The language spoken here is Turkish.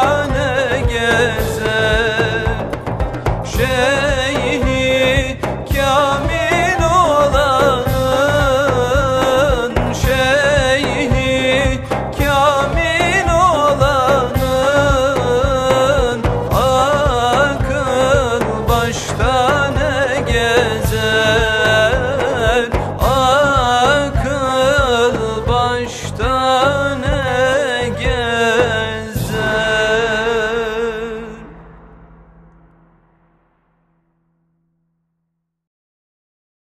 divane kamil olanın Şeyhi kamil olanın Akıl başta